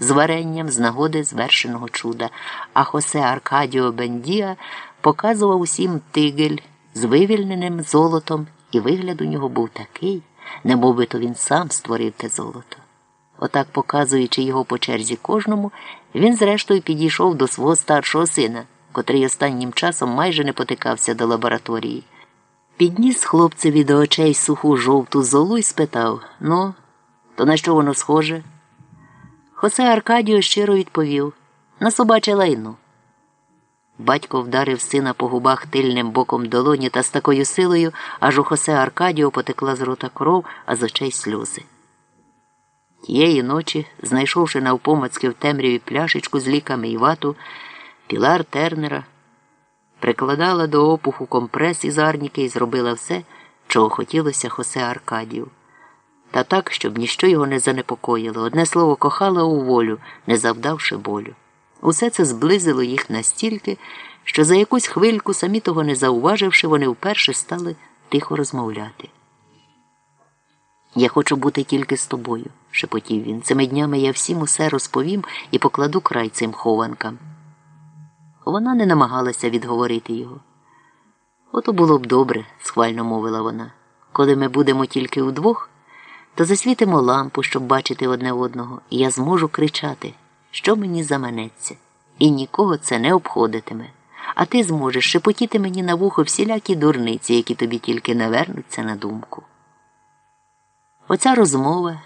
з варенням з нагоди звершеного чуда, а Хосе Аркадіо Бендіа показував усім тигель з вивільненим золотом, і вигляд у нього був такий, немов то він сам створив те золото. Отак, показуючи його по черзі кожному, він зрештою підійшов до свого старшого сина, котрий останнім часом майже не потикався до лабораторії. Підніс хлопцеві до очей суху жовту золу і спитав Ну, то на що воно схоже? Хосе Аркадіо щиро відповів на собаче лайно. Батько вдарив сина по губах тильним боком долоні та з такою силою, аж у Хосе Аркадіо потекла з рота кров, а з очей сльози. Тієї ночі, знайшовши навпомацьки в темряві пляшечку з ліками і вату, Пілар Тернера прикладала до опуху компрес із арніки і зробила все, чого хотілося Хосе Аркадію. Та так, щоб ніщо його не занепокоїло, одне слово кохала у волю, не завдавши болю. Усе це зблизило їх настільки, що за якусь хвильку, самі того не зауваживши, вони вперше стали тихо розмовляти. Я хочу бути тільки з тобою, шепотів він. Цими днями я всім усе розповім і покладу край цим хованкам. Вона не намагалася відговорити його. Ото було б добре, схвально мовила вона. Коли ми будемо тільки вдвох, то засвітимо лампу, щоб бачити одне одного, і я зможу кричати, що мені заманеться, і нікого це не обходитиме. А ти зможеш шепотіти мені на вухо всілякі дурниці, які тобі тільки навернуться на думку. Оця розмова,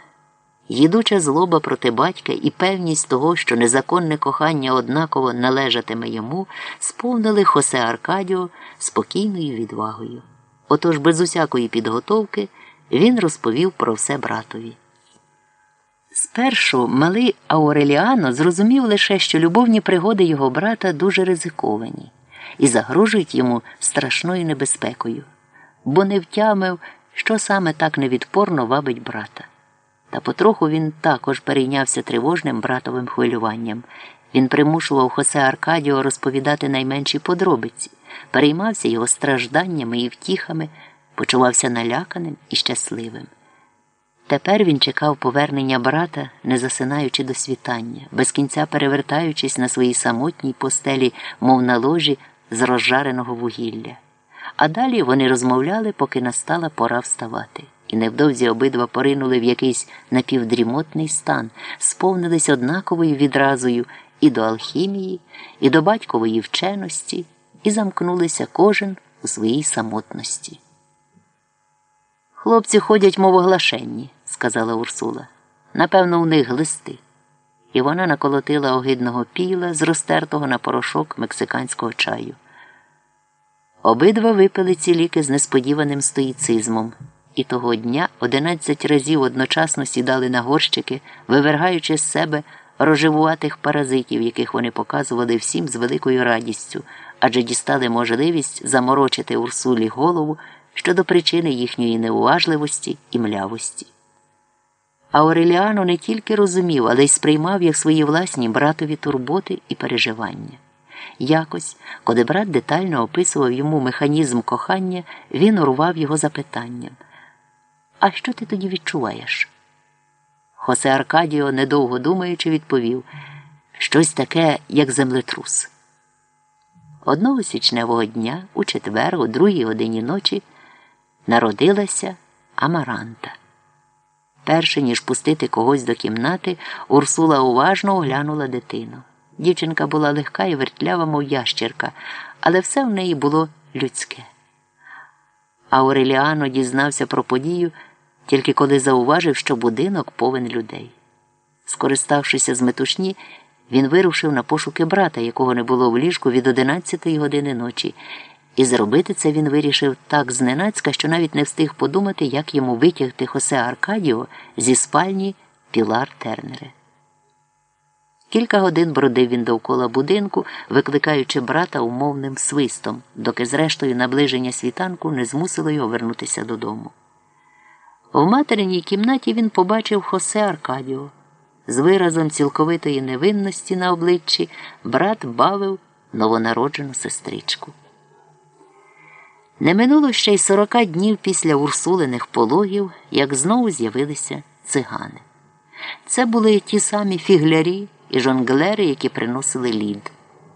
їдуча злоба проти батька і певність того, що незаконне кохання однаково належатиме йому, сповнили Хосе Аркадіо спокійною відвагою. Отож, без усякої підготовки, він розповів про все братові. Спершу малий Ауреліано зрозумів лише, що любовні пригоди його брата дуже ризиковані і загрожують йому страшною небезпекою, бо не втямив, що саме так невідпорно вабить брата. Та потроху він також перейнявся тривожним братовим хвилюванням. Він примушував Хосе Аркадіо розповідати найменші подробиці, переймався його стражданнями і втіхами, почувався наляканим і щасливим. Тепер він чекав повернення брата, не засинаючи до світання, без кінця перевертаючись на своїй самотній постелі, мов на ложі з розжареного вугілля. А далі вони розмовляли, поки настала пора вставати. І невдовзі обидва поринули в якийсь напівдрімотний стан, сповнились однаковою відразою і до алхімії, і до батькової вченості, і замкнулися кожен у своїй самотності. Хлопці ходять, мов оглашенні, сказала Урсула. Напевно, у них глисти. І вона наколотила огидного піла з розтертого на порошок мексиканського чаю. Обидва випили ці ліки з несподіваним стоїцизмом, і того дня одинадцять разів одночасно сідали на горщики, вивергаючи з себе роживуватих паразитів, яких вони показували всім з великою радістю, адже дістали можливість заморочити Урсулі голову щодо причини їхньої неуважливості і млявості. А не тільки розумів, але й сприймав як свої власні братові турботи і переживання. Якось, коли брат детально описував йому механізм кохання, він урвав його запитанням. А що ти тоді відчуваєш? Хосе Аркадіо, недовго думаючи, відповів щось таке, як землетрус. Одного січневого дня, у четвер, у другій годині ночі, народилася Амаранта. Перше ніж пустити когось до кімнати, Урсула уважно оглянула дитину. Дівчинка була легка і вертлява, мов ящерка, але все в неї було людське. Ауреліано дізнався про подію тільки коли зауважив, що будинок повен людей. Скориставшися з метушні, він вирушив на пошуки брата, якого не було в ліжку від одинадцятої години ночі, і зробити це він вирішив так зненацька, що навіть не встиг подумати, як йому витягти Хосе Аркадіо зі спальні Пілар Тернере. Кілька годин бродив він довкола будинку, викликаючи брата умовним свистом, доки, зрештою, наближення світанку не змусило його вернутися додому. В материній кімнаті він побачив Хосе Аркадіо. З виразом цілковитої невинності на обличчі брат бавив новонароджену сестричку. Не минуло ще й сорока днів після урсулиних пологів, як знову з'явилися цигани. Це були ті самі фіглярі і жонглери, які приносили лід.